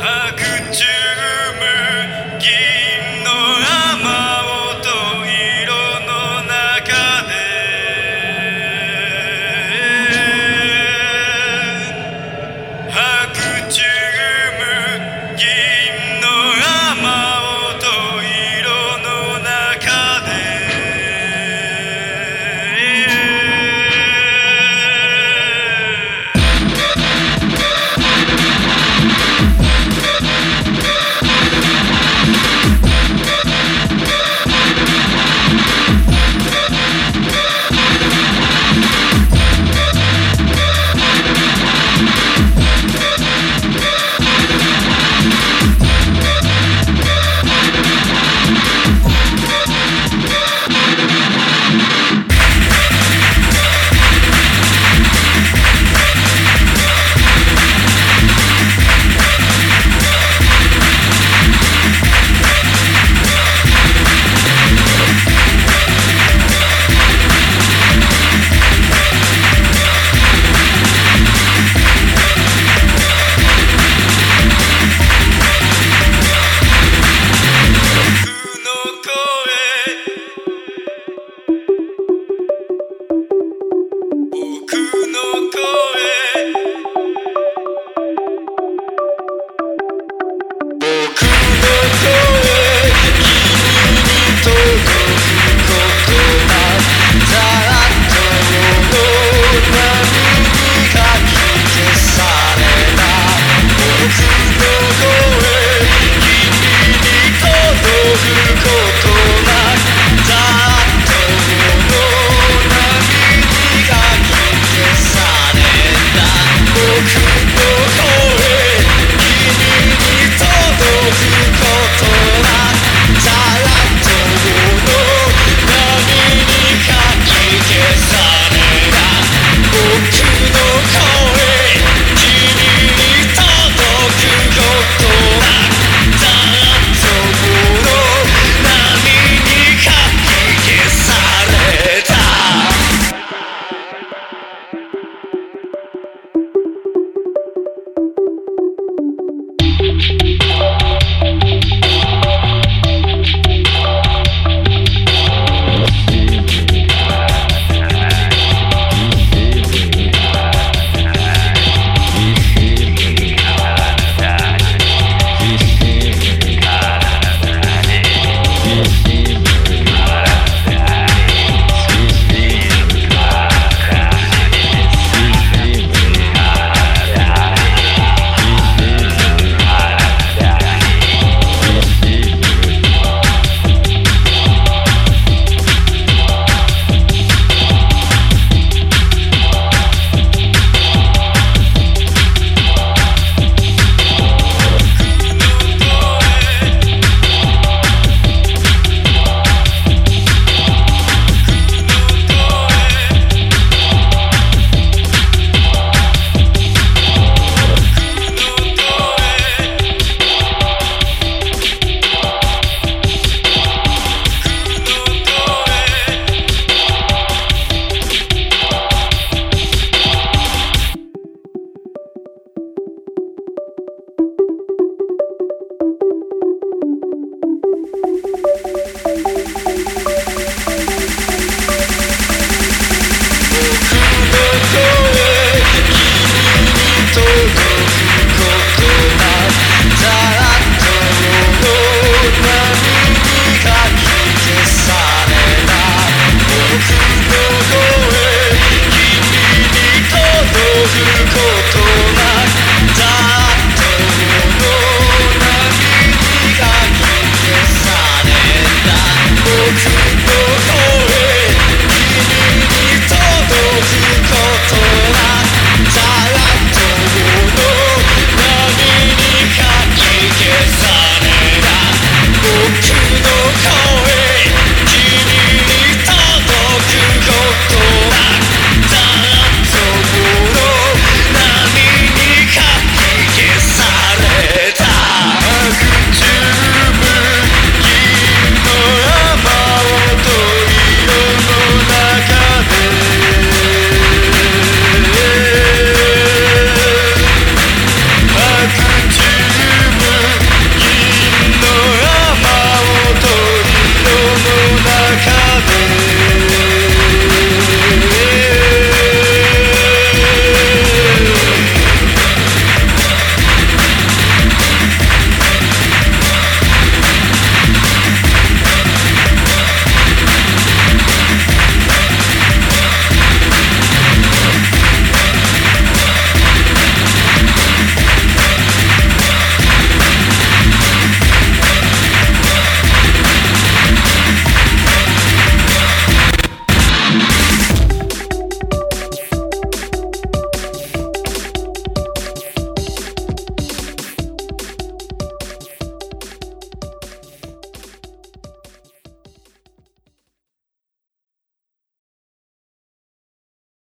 Acute